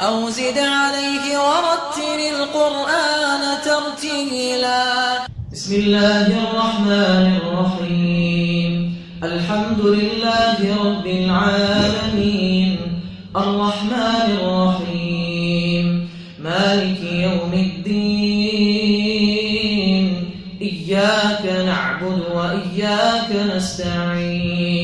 أو زد عليه ورتل القرآن ترتيلا. بسم الله الرحمن الرحيم. الحمد لله رب العالمين. الرحمن الرحيم. مالك يوم الدين. إياك نعبد وإياك نستعين.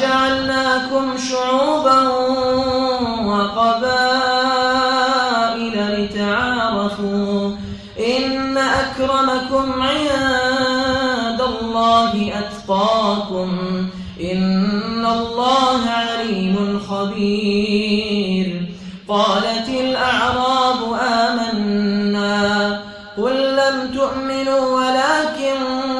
وجعلناكم شعوبا وقبائل لتعارفوا إن أكرمكم عند الله أتقاكم إن الله عليم خبير قالت الأعراب آمنا قل لم تؤمنوا ولكن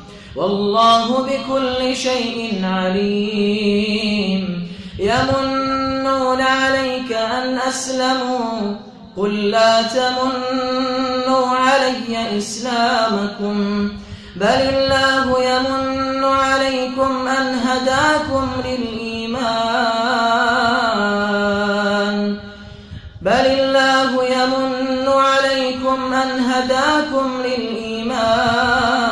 والله بكل شيء عليم. يمنون عليك أن أسلموا. قل لا تمنوا علي إسلامكم. بل الله يمن عليكم أن هداكم للإيمان. بل الله يمن عليكم أن هداكم للإيمان.